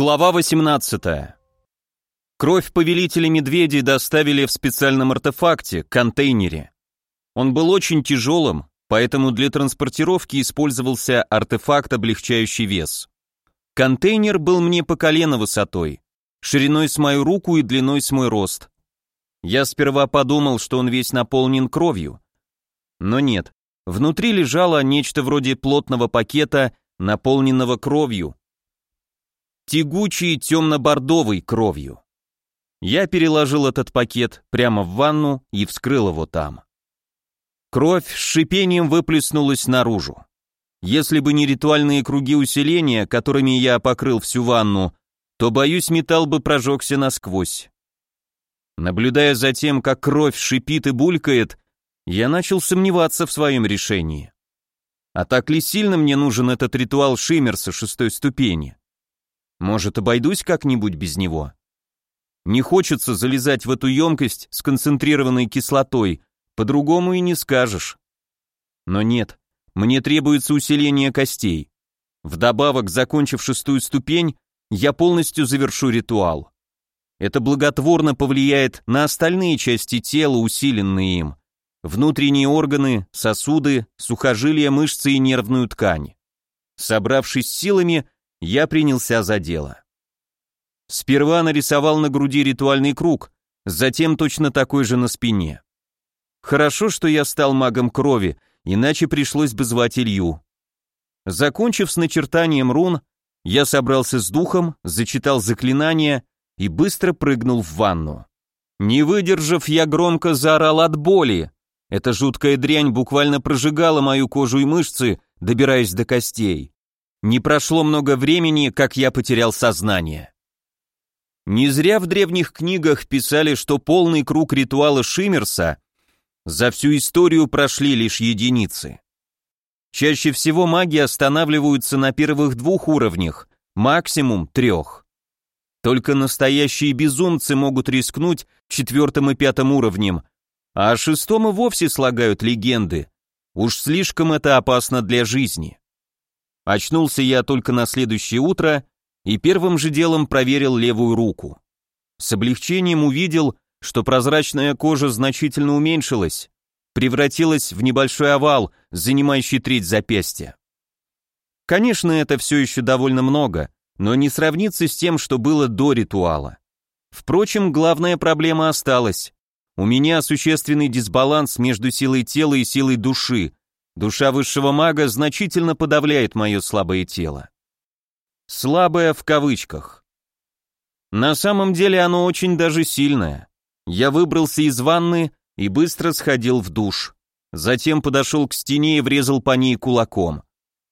Глава 18. Кровь повелителя медведей доставили в специальном артефакте, контейнере. Он был очень тяжелым, поэтому для транспортировки использовался артефакт, облегчающий вес. Контейнер был мне по колено высотой, шириной с мою руку и длиной с мой рост. Я сперва подумал, что он весь наполнен кровью. Но нет, внутри лежало нечто вроде плотного пакета, наполненного кровью, тягучей темно-бордовой кровью. Я переложил этот пакет прямо в ванну и вскрыл его там. Кровь с шипением выплеснулась наружу. Если бы не ритуальные круги усиления, которыми я покрыл всю ванну, то, боюсь, металл бы прожегся насквозь. Наблюдая за тем, как кровь шипит и булькает, я начал сомневаться в своем решении. А так ли сильно мне нужен этот ритуал Шиммерса шестой ступени? Может, обойдусь как-нибудь без него? Не хочется залезать в эту емкость с концентрированной кислотой, по-другому и не скажешь. Но нет, мне требуется усиление костей. Вдобавок, закончив шестую ступень, я полностью завершу ритуал. Это благотворно повлияет на остальные части тела, усиленные им. Внутренние органы, сосуды, сухожилия, мышцы и нервную ткань. Собравшись силами, я принялся за дело. Сперва нарисовал на груди ритуальный круг, затем точно такой же на спине. Хорошо, что я стал магом крови, иначе пришлось бы звать Илью. Закончив с начертанием рун, я собрался с духом, зачитал заклинание и быстро прыгнул в ванну. Не выдержав, я громко заорал от боли. Эта жуткая дрянь буквально прожигала мою кожу и мышцы, добираясь до костей. Не прошло много времени, как я потерял сознание. Не зря в древних книгах писали, что полный круг ритуала Шиммерса за всю историю прошли лишь единицы. Чаще всего маги останавливаются на первых двух уровнях, максимум трех. Только настоящие безумцы могут рискнуть четвертым и пятым уровнем, а о шестом и вовсе слагают легенды. Уж слишком это опасно для жизни. Очнулся я только на следующее утро и первым же делом проверил левую руку. С облегчением увидел, что прозрачная кожа значительно уменьшилась, превратилась в небольшой овал, занимающий треть запястья. Конечно, это все еще довольно много, но не сравнится с тем, что было до ритуала. Впрочем, главная проблема осталась. У меня существенный дисбаланс между силой тела и силой души, Душа высшего мага значительно подавляет мое слабое тело. Слабое в кавычках. На самом деле оно очень даже сильное. Я выбрался из ванны и быстро сходил в душ. Затем подошел к стене и врезал по ней кулаком.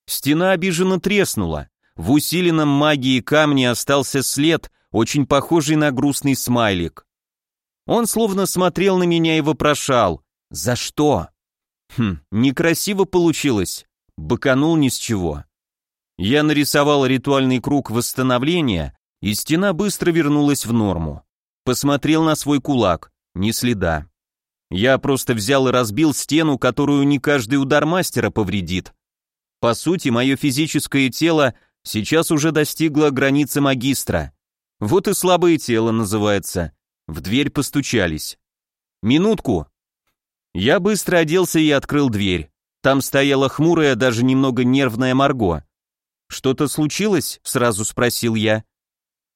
Стена обиженно треснула. В усиленном магии камне остался след, очень похожий на грустный смайлик. Он словно смотрел на меня и вопрошал «За что?». Хм, некрасиво получилось. Быканул ни с чего. Я нарисовал ритуальный круг восстановления, и стена быстро вернулась в норму. Посмотрел на свой кулак, ни следа. Я просто взял и разбил стену, которую не каждый удар мастера повредит. По сути, мое физическое тело сейчас уже достигло границы магистра. Вот и слабое тело называется. В дверь постучались. «Минутку», я быстро оделся и открыл дверь. Там стояла хмурая, даже немного нервная Марго. «Что-то случилось?» — сразу спросил я.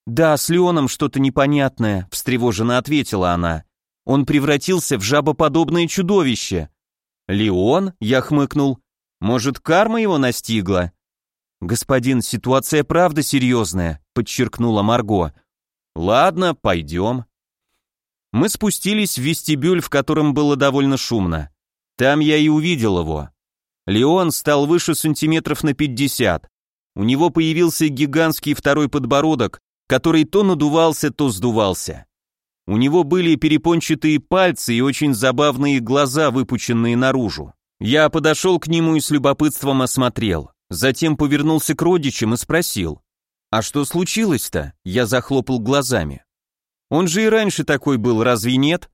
«Да, с Леоном что-то непонятное», — встревоженно ответила она. «Он превратился в жабоподобное чудовище». «Леон?» — я хмыкнул. «Может, карма его настигла?» «Господин, ситуация правда серьезная», — подчеркнула Марго. «Ладно, пойдем». Мы спустились в вестибюль, в котором было довольно шумно. Там я и увидел его. Леон стал выше сантиметров на 50. У него появился гигантский второй подбородок, который то надувался, то сдувался. У него были перепончатые пальцы и очень забавные глаза, выпученные наружу. Я подошел к нему и с любопытством осмотрел. Затем повернулся к родичам и спросил. «А что случилось-то?» Я захлопал глазами. Он же и раньше такой был, разве нет?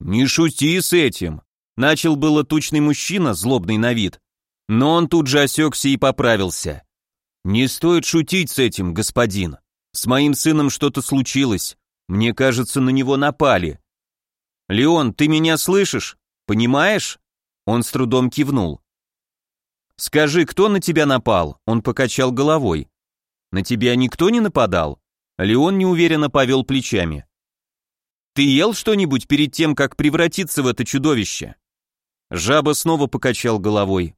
Не шути с этим. Начал было тучный мужчина, злобный на вид. Но он тут же осекся и поправился. Не стоит шутить с этим, господин. С моим сыном что-то случилось. Мне кажется, на него напали. Леон, ты меня слышишь? Понимаешь? Он с трудом кивнул. Скажи, кто на тебя напал? Он покачал головой. На тебя никто не нападал? Леон неуверенно повел плечами. Ты ел что-нибудь перед тем, как превратиться в это чудовище? Жаба снова покачал головой.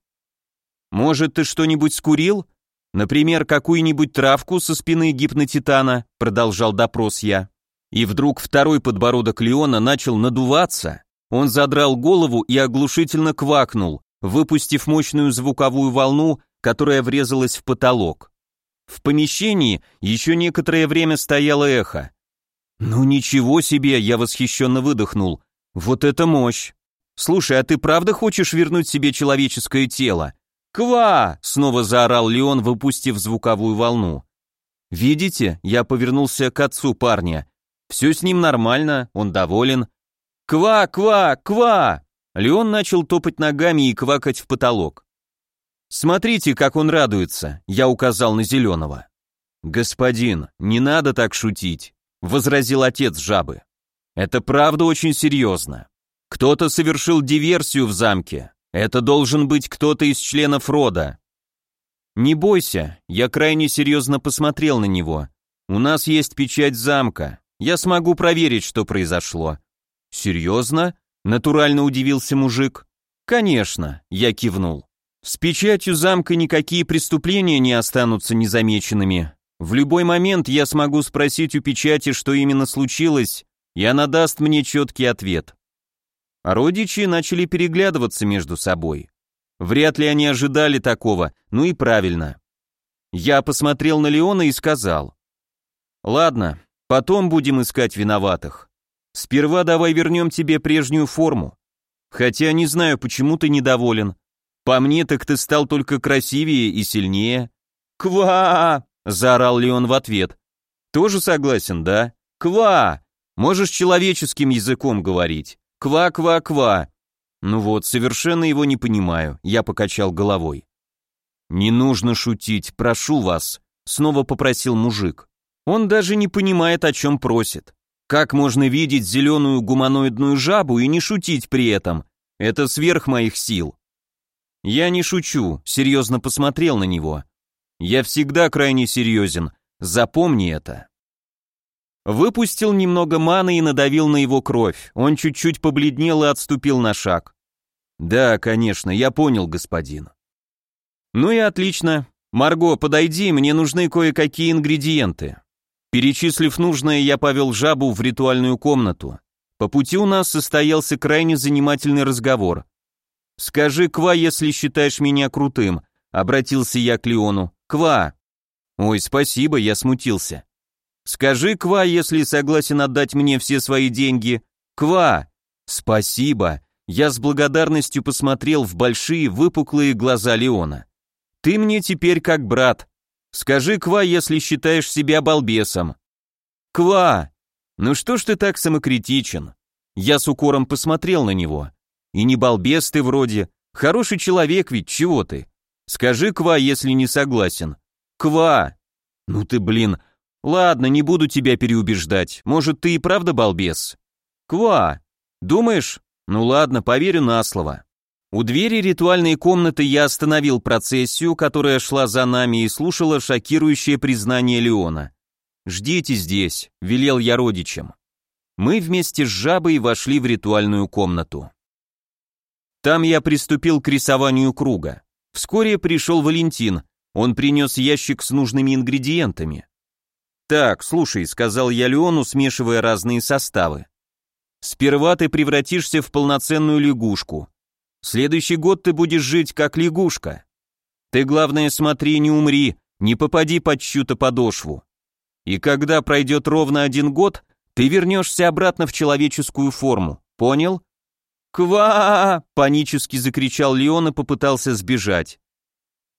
Может, ты что-нибудь скурил? Например, какую-нибудь травку со спины гипнотитана, продолжал допрос я. И вдруг второй подбородок Леона начал надуваться. Он задрал голову и оглушительно квакнул, выпустив мощную звуковую волну, которая врезалась в потолок. В помещении еще некоторое время стояло эхо. «Ну ничего себе!» — я восхищенно выдохнул. «Вот это мощь! Слушай, а ты правда хочешь вернуть себе человеческое тело?» «Ква!» — снова заорал Леон, выпустив звуковую волну. «Видите?» — я повернулся к отцу парня. «Все с ним нормально, он доволен». «Ква! Ква! Ква!» Леон начал топать ногами и квакать в потолок. «Смотрите, как он радуется», — я указал на зеленого. «Господин, не надо так шутить», — возразил отец жабы. «Это правда очень серьезно. Кто-то совершил диверсию в замке. Это должен быть кто-то из членов рода». «Не бойся», — я крайне серьезно посмотрел на него. «У нас есть печать замка. Я смогу проверить, что произошло». «Серьезно?» — натурально удивился мужик. «Конечно», — я кивнул. С печатью замка никакие преступления не останутся незамеченными. В любой момент я смогу спросить у печати, что именно случилось, и она даст мне четкий ответ. Родичи начали переглядываться между собой. Вряд ли они ожидали такого, ну и правильно. Я посмотрел на Леона и сказал. «Ладно, потом будем искать виноватых. Сперва давай вернем тебе прежнюю форму. Хотя не знаю, почему ты недоволен. По мне, так ты стал только красивее и сильнее. Ква! заорал Леон в ответ. Тоже согласен, да? Ква! Можешь человеческим языком говорить. Ква-ква-ква. Ну вот, совершенно его не понимаю, я покачал головой. Не нужно шутить, прошу вас, снова попросил мужик. Он даже не понимает, о чем просит. Как можно видеть зеленую гуманоидную жабу и не шутить при этом? Это сверх моих сил. Я не шучу, серьезно посмотрел на него. Я всегда крайне серьезен, запомни это. Выпустил немного маны и надавил на его кровь. Он чуть-чуть побледнел и отступил на шаг. Да, конечно, я понял, господин. Ну и отлично. Марго, подойди, мне нужны кое-какие ингредиенты. Перечислив нужное, я повел жабу в ритуальную комнату. По пути у нас состоялся крайне занимательный разговор. «Скажи Ква, если считаешь меня крутым», — обратился я к Леону. «Ква». «Ой, спасибо, я смутился». «Скажи Ква, если согласен отдать мне все свои деньги». «Ква». «Спасибо». Я с благодарностью посмотрел в большие выпуклые глаза Леона. «Ты мне теперь как брат. Скажи Ква, если считаешь себя балбесом». «Ква». «Ну что ж ты так самокритичен?» Я с укором посмотрел на него. И не балбес ты вроде. Хороший человек ведь, чего ты? Скажи Ква, если не согласен. Ква! Ну ты, блин. Ладно, не буду тебя переубеждать. Может, ты и правда балбес? Ква! Думаешь? Ну ладно, поверю на слово. У двери ритуальной комнаты я остановил процессию, которая шла за нами и слушала шокирующее признание Леона. «Ждите здесь», — велел я родичам. Мы вместе с жабой вошли в ритуальную комнату. Там я приступил к рисованию круга. Вскоре пришел Валентин, он принес ящик с нужными ингредиентами. «Так, слушай», — сказал я Леону, смешивая разные составы. «Сперва ты превратишься в полноценную лягушку. Следующий год ты будешь жить как лягушка. Ты, главное, смотри, не умри, не попади под чью-то подошву. И когда пройдет ровно один год, ты вернешься обратно в человеческую форму. Понял? «Ква!» — панически закричал Леон и попытался сбежать.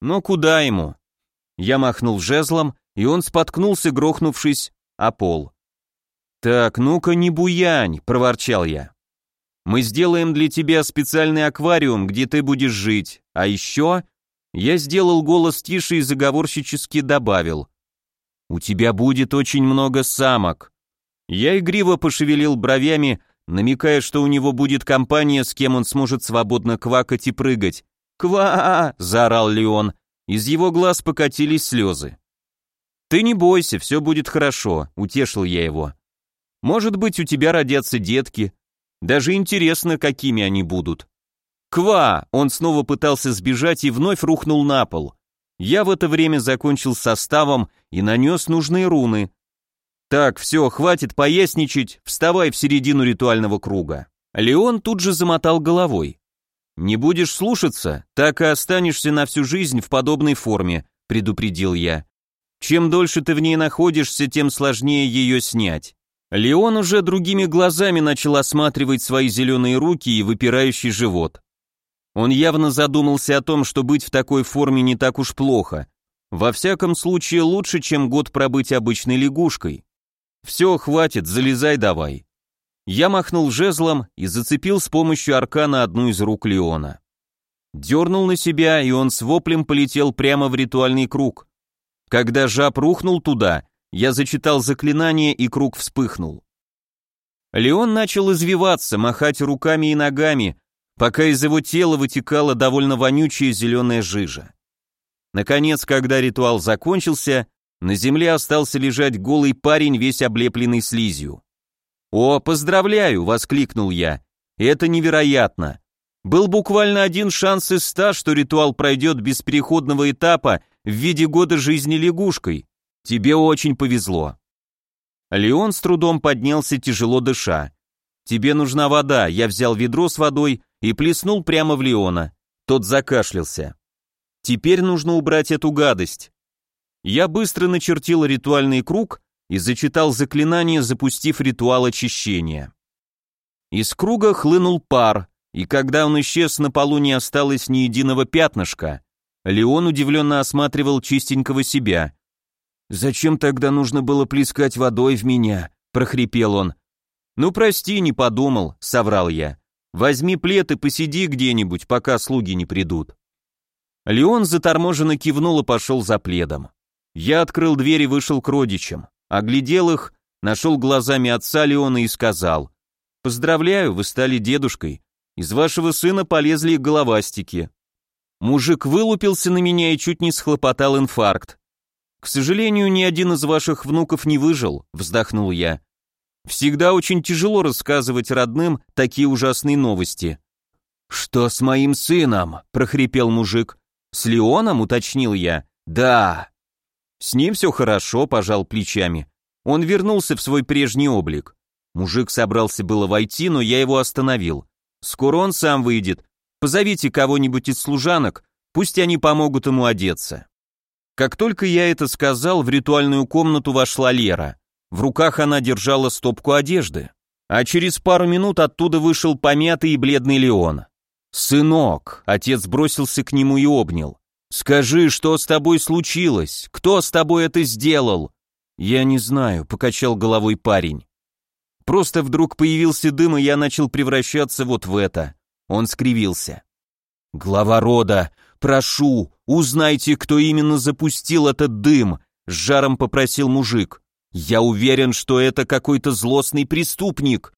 Но куда ему? Я махнул жезлом, и он споткнулся, грохнувшись о пол. «Так, ну-ка не буянь!» — проворчал я. «Мы сделаем для тебя специальный аквариум, где ты будешь жить. А еще...» Я сделал голос тише и заговорщически добавил. У тебя будет очень много самок. Я игриво пошевелил бровями, намекая, что у него будет компания, с кем он сможет свободно квакать и прыгать. «Ква!» – заорал Леон. Из его глаз покатились слезы. «Ты не бойся, все будет хорошо», – утешил я его. «Может быть, у тебя родятся детки. Даже интересно, какими они будут». «Ква!» – он снова пытался сбежать и вновь рухнул на пол. Я в это время закончил составом и нанес нужные руны. «Так, все, хватит поясничать, вставай в середину ритуального круга». Леон тут же замотал головой. «Не будешь слушаться, так и останешься на всю жизнь в подобной форме», — предупредил я. «Чем дольше ты в ней находишься, тем сложнее ее снять». Леон уже другими глазами начал осматривать свои зеленые руки и выпирающий живот. Он явно задумался о том, что быть в такой форме не так уж плохо. Во всяком случае, лучше, чем год пробыть обычной лягушкой. «Все, хватит, залезай давай». Я махнул жезлом и зацепил с помощью аркана одну из рук Леона. Дернул на себя, и он с воплем полетел прямо в ритуальный круг. Когда жаб рухнул туда, я зачитал заклинание, и круг вспыхнул. Леон начал извиваться, махать руками и ногами, пока из его тела вытекала довольно вонючая зеленая жижа. Наконец, когда ритуал закончился, на земле остался лежать голый парень, весь облепленный слизью. «О, поздравляю!» — воскликнул я. «Это невероятно! Был буквально один шанс из ста, что ритуал пройдет без переходного этапа в виде года жизни лягушкой. Тебе очень повезло». Леон с трудом поднялся, тяжело дыша. «Тебе нужна вода», я взял ведро с водой и плеснул прямо в Леона. Тот закашлялся. «Теперь нужно убрать эту гадость». Я быстро начертил ритуальный круг и зачитал заклинание, запустив ритуал очищения. Из круга хлынул пар, и когда он исчез, на полу не осталось ни единого пятнышка. Леон удивленно осматривал чистенького себя. «Зачем тогда нужно было плескать водой в меня?» – прохрипел он. «Ну, прости, не подумал», – соврал я. «Возьми плед и посиди где-нибудь, пока слуги не придут». Леон заторможенно кивнул и пошел за пледом. Я открыл дверь и вышел к родичам. Оглядел их, нашел глазами отца Леона и сказал, «Поздравляю, вы стали дедушкой. Из вашего сына полезли головастики». Мужик вылупился на меня и чуть не схлопотал инфаркт. «К сожалению, ни один из ваших внуков не выжил», — вздохнул я. «Всегда очень тяжело рассказывать родным такие ужасные новости». «Что с моим сыном?» — прохрипел мужик. «С Леоном?» — уточнил я. «Да». С ним все хорошо, пожал плечами. Он вернулся в свой прежний облик. Мужик собрался было войти, но я его остановил. Скоро он сам выйдет. Позовите кого-нибудь из служанок, пусть они помогут ему одеться. Как только я это сказал, в ритуальную комнату вошла Лера. В руках она держала стопку одежды. А через пару минут оттуда вышел помятый и бледный Леон. «Сынок!» — отец бросился к нему и обнял. «Скажи, что с тобой случилось? Кто с тобой это сделал?» «Я не знаю», — покачал головой парень. «Просто вдруг появился дым, и я начал превращаться вот в это». Он скривился. «Глава рода, прошу, узнайте, кто именно запустил этот дым», — с жаром попросил мужик. «Я уверен, что это какой-то злостный преступник».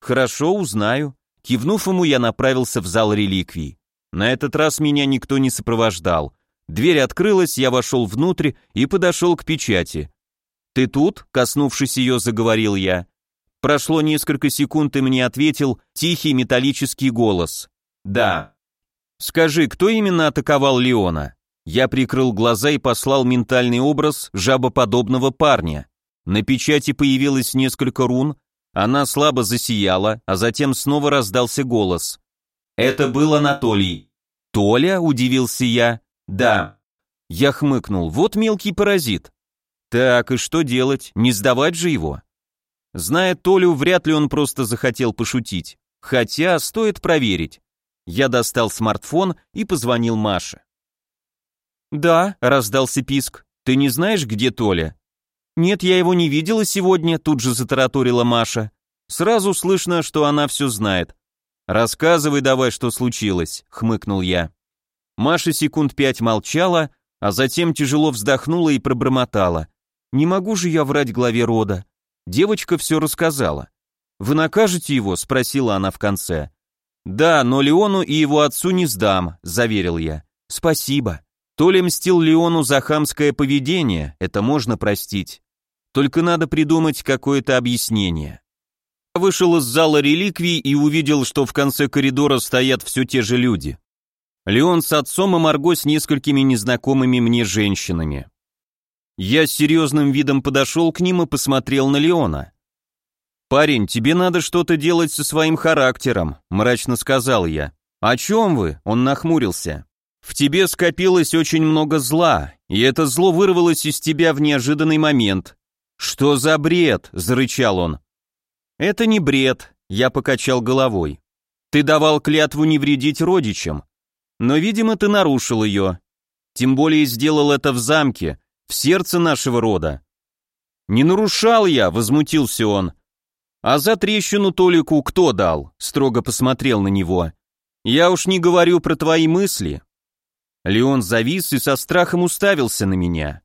«Хорошо, узнаю». Кивнув ему, я направился в зал реликвий. На этот раз меня никто не сопровождал. Дверь открылась, я вошел внутрь и подошел к печати. «Ты тут?» — коснувшись ее, заговорил я. Прошло несколько секунд, и мне ответил тихий металлический голос. «Да». «Скажи, кто именно атаковал Леона?» Я прикрыл глаза и послал ментальный образ жабоподобного парня. На печати появилось несколько рун, она слабо засияла, а затем снова раздался голос. Это был Анатолий. Толя, удивился я. Да. Я хмыкнул. Вот мелкий паразит. Так, и что делать? Не сдавать же его? Зная Толю, вряд ли он просто захотел пошутить. Хотя стоит проверить. Я достал смартфон и позвонил Маше. «Да», — раздался писк, — «ты не знаешь, где Толя?» «Нет, я его не видела сегодня», — тут же затараторила Маша. Сразу слышно, что она все знает. «Рассказывай давай, что случилось», — хмыкнул я. Маша секунд пять молчала, а затем тяжело вздохнула и пробормотала. Не могу же я врать главе рода. Девочка все рассказала. «Вы накажете его?» — спросила она в конце. «Да, но Леону и его отцу не сдам», — заверил я. «Спасибо. То ли мстил Леону за хамское поведение, это можно простить. Только надо придумать какое-то объяснение». Вышел из зала реликвий и увидел, что в конце коридора стоят все те же люди. Леон с отцом и Марго с несколькими незнакомыми мне женщинами. Я с серьезным видом подошел к ним и посмотрел на Леона. «Парень, тебе надо что-то делать со своим характером», — мрачно сказал я. «О чем вы?» — он нахмурился. «В тебе скопилось очень много зла, и это зло вырвалось из тебя в неожиданный момент». «Что за бред?» — зарычал он. «Это не бред», — я покачал головой. «Ты давал клятву не вредить родичам, но, видимо, ты нарушил ее. Тем более сделал это в замке, в сердце нашего рода. Не нарушал я, возмутился он. А за трещину Толику кто дал? Строго посмотрел на него. Я уж не говорю про твои мысли. Леон завис и со страхом уставился на меня.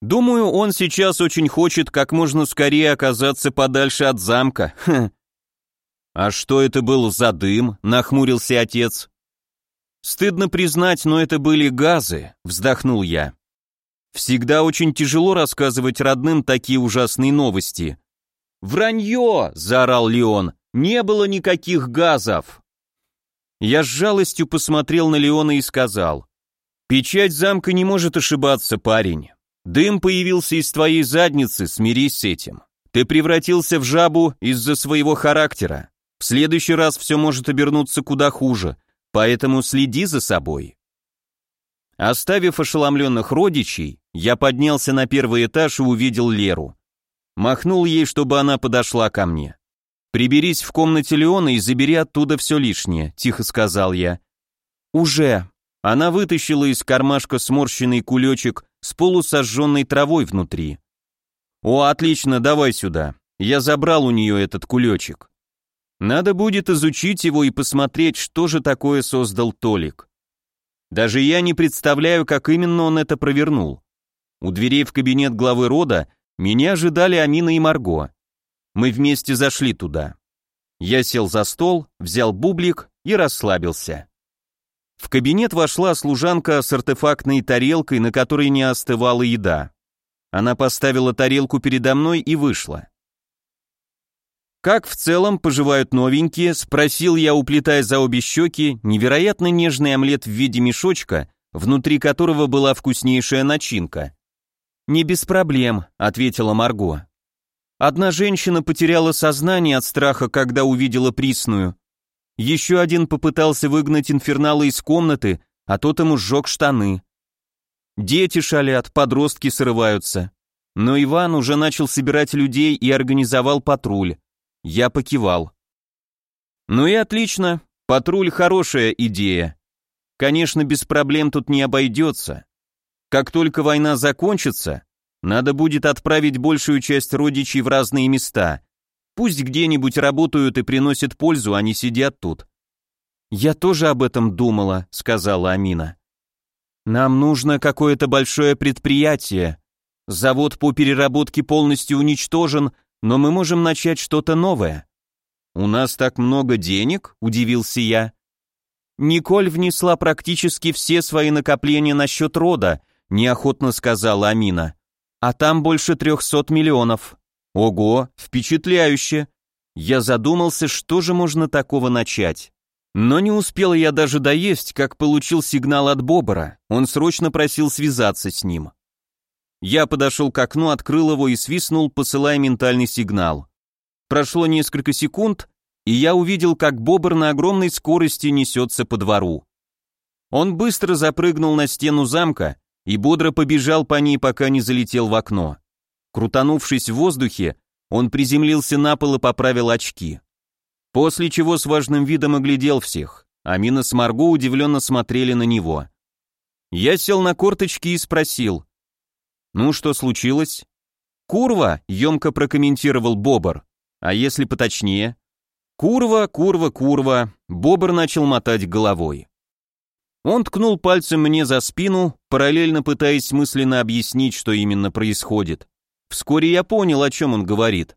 Думаю, он сейчас очень хочет как можно скорее оказаться подальше от замка. Хм. А что это был за дым? Нахмурился отец. Стыдно признать, но это были газы, вздохнул я. Всегда очень тяжело рассказывать родным такие ужасные новости. «Вранье!» – заорал Леон. «Не было никаких газов!» Я с жалостью посмотрел на Леона и сказал. «Печать замка не может ошибаться, парень. Дым появился из твоей задницы, смирись с этим. Ты превратился в жабу из-за своего характера. В следующий раз все может обернуться куда хуже, поэтому следи за собой». Оставив ошеломленных родичей, я поднялся на первый этаж и увидел Леру. Махнул ей, чтобы она подошла ко мне. «Приберись в комнате Леона и забери оттуда все лишнее», — тихо сказал я. «Уже». Она вытащила из кармашка сморщенный кулечек с полусожженной травой внутри. «О, отлично, давай сюда. Я забрал у нее этот кулечек. Надо будет изучить его и посмотреть, что же такое создал Толик. Даже я не представляю, как именно он это провернул. У дверей в кабинет главы рода меня ожидали Амина и Марго. Мы вместе зашли туда. Я сел за стол, взял бублик и расслабился. В кабинет вошла служанка с артефактной тарелкой, на которой не остывала еда. Она поставила тарелку передо мной и вышла. «Как в целом поживают новенькие?» – спросил я, уплетая за обе щеки невероятно нежный омлет в виде мешочка, внутри которого была вкуснейшая начинка. «Не без проблем», – ответила Марго. Одна женщина потеряла сознание от страха, когда увидела присную. Еще один попытался выгнать инфернала из комнаты, а тот ему сжег штаны. Дети шалят, подростки срываются. Но Иван уже начал собирать людей и организовал патруль. Я покивал. Ну и отлично, патруль хорошая идея. Конечно, без проблем тут не обойдется. Как только война закончится, надо будет отправить большую часть родичей в разные места. Пусть где-нибудь работают и приносят пользу, а не сидят тут. Я тоже об этом думала, сказала Амина. Нам нужно какое-то большое предприятие. Завод по переработке полностью уничтожен, но мы можем начать что-то новое. У нас так много денег, удивился я. Николь внесла практически все свои накопления на счет рода, неохотно сказала Амина. А там больше трехсот миллионов. Ого, впечатляюще. Я задумался, что же можно такого начать. Но не успел я даже доесть, как получил сигнал от Бобора. Он срочно просил связаться с ним. Я подошел к окну, открыл его и свистнул, посылая ментальный сигнал. Прошло несколько секунд, и я увидел, как бобр на огромной скорости несется по двору. Он быстро запрыгнул на стену замка и бодро побежал по ней, пока не залетел в окно. Крутанувшись в воздухе, он приземлился на пол и поправил очки. После чего с важным видом оглядел всех. Амина с Марго удивленно смотрели на него. Я сел на корточки и спросил, «Ну, что случилось?» «Курва», — емко прокомментировал Бобр. «А если поточнее?» «Курва, курва, курва», — Бобр начал мотать головой. Он ткнул пальцем мне за спину, параллельно пытаясь мысленно объяснить, что именно происходит. Вскоре я понял, о чем он говорит.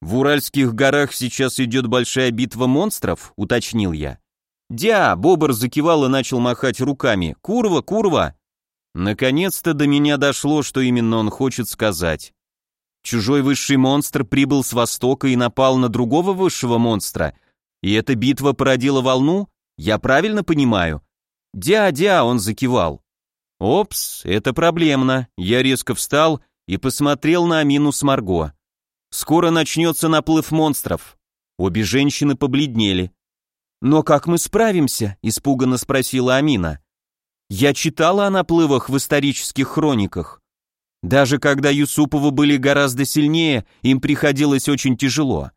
«В Уральских горах сейчас идет большая битва монстров», — уточнил я. «Дя!» — Бобр закивал и начал махать руками. «Курва, курва!» Наконец-то до меня дошло, что именно он хочет сказать. Чужой высший монстр прибыл с востока и напал на другого высшего монстра, и эта битва породила волну? Я правильно понимаю? «Дя-дя!» — он закивал. «Опс, это проблемно». Я резко встал и посмотрел на Амину с Марго. «Скоро начнется наплыв монстров». Обе женщины побледнели. «Но как мы справимся?» — испуганно спросила Амина. «Я читала о наплывах в исторических хрониках. Даже когда Юсуповы были гораздо сильнее, им приходилось очень тяжело».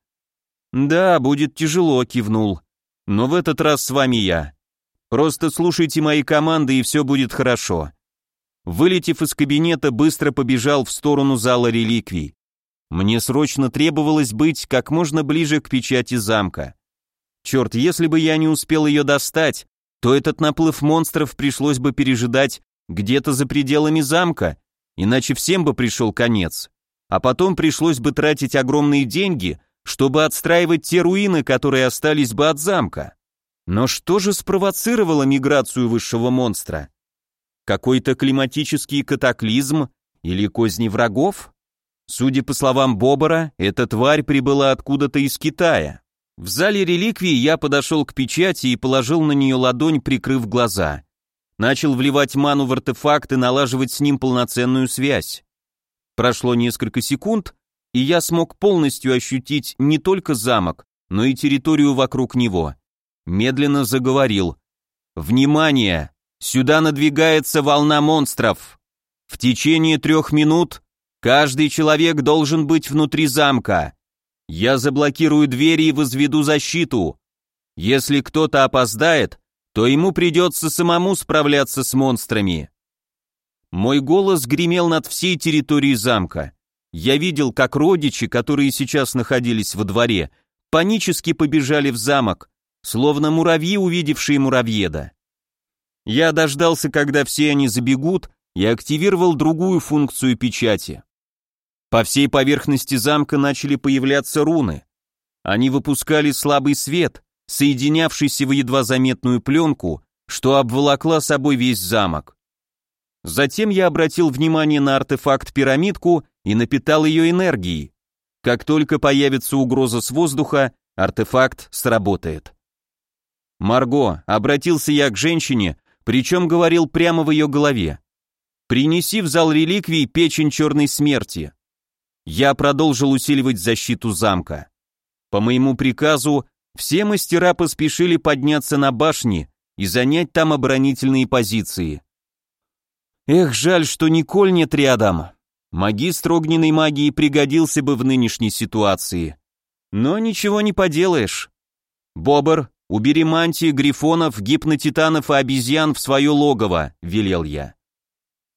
«Да, будет тяжело», — кивнул. «Но в этот раз с вами я. Просто слушайте мои команды, и все будет хорошо». Вылетев из кабинета, быстро побежал в сторону зала реликвий. Мне срочно требовалось быть как можно ближе к печати замка. Черт, если бы я не успел ее достать, то этот наплыв монстров пришлось бы пережидать где-то за пределами замка, иначе всем бы пришел конец. А потом пришлось бы тратить огромные деньги, чтобы отстраивать те руины, которые остались бы от замка. Но что же спровоцировало миграцию высшего монстра? Какой-то климатический катаклизм или козни врагов? Судя по словам Бобора, эта тварь прибыла откуда-то из Китая. В зале реликвий я подошел к печати и положил на нее ладонь, прикрыв глаза. Начал вливать ману в артефакт и налаживать с ним полноценную связь. Прошло несколько секунд, и я смог полностью ощутить не только замок, но и территорию вокруг него медленно заговорил. «Внимание! Сюда надвигается волна монстров! В течение трех минут каждый человек должен быть внутри замка. Я заблокирую двери и возведу защиту. Если кто-то опоздает, то ему придется самому справляться с монстрами». Мой голос гремел над всей территорией замка. Я видел, как родичи, которые сейчас находились во дворе, панически побежали в замок, словно муравьи, увидевшие муравьеда. Я дождался, когда все они забегут, и активировал другую функцию печати. По всей поверхности замка начали появляться руны. Они выпускали слабый свет, соединявшийся в едва заметную пленку, что обволокла собой весь замок. Затем я обратил внимание на артефакт-пирамидку и напитал ее энергией. Как только появится угроза с воздуха, артефакт сработает. «Марго», обратился я к женщине, причем говорил прямо в ее голове. «Принеси в зал реликвий печень черной смерти». Я продолжил усиливать защиту замка. По моему приказу, все мастера поспешили подняться на башни и занять там оборонительные позиции. Эх, жаль, что Николь нет рядом. Магистр огненной магии пригодился бы в нынешней ситуации. Но ничего не поделаешь. Бобр, «Убери мантии грифонов, гипнотитанов и обезьян в свое логово», — велел я.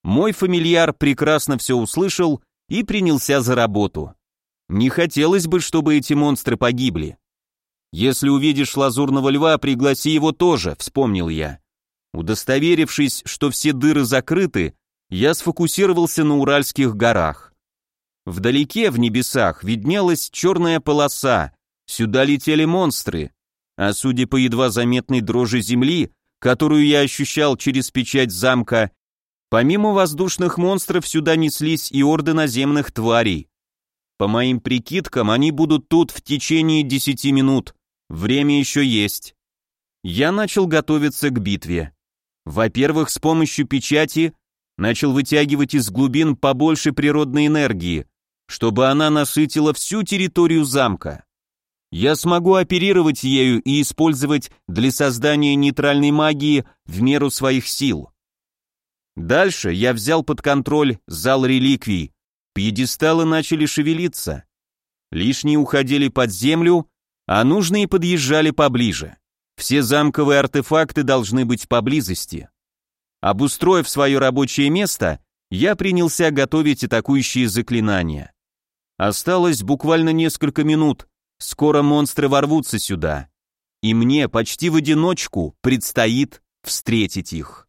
Мой фамильяр прекрасно все услышал и принялся за работу. Не хотелось бы, чтобы эти монстры погибли. «Если увидишь лазурного льва, пригласи его тоже», — вспомнил я. Удостоверившись, что все дыры закрыты, я сфокусировался на Уральских горах. Вдалеке, в небесах, виднелась черная полоса, сюда летели монстры, а судя по едва заметной дрожи земли, которую я ощущал через печать замка, помимо воздушных монстров сюда неслись и орды наземных тварей. По моим прикидкам, они будут тут в течение десяти минут. Время еще есть. Я начал готовиться к битве. Во-первых, с помощью печати начал вытягивать из глубин побольше природной энергии, чтобы она насытила всю территорию замка я смогу оперировать ею и использовать для создания нейтральной магии в меру своих сил. Дальше я взял под контроль зал реликвий, пьедесталы начали шевелиться. Лишние уходили под землю, а нужные подъезжали поближе. Все замковые артефакты должны быть поблизости. Обустроив свое рабочее место, я принялся готовить атакующие заклинания. Осталось буквально несколько минут, Скоро монстры ворвутся сюда, и мне почти в одиночку предстоит встретить их.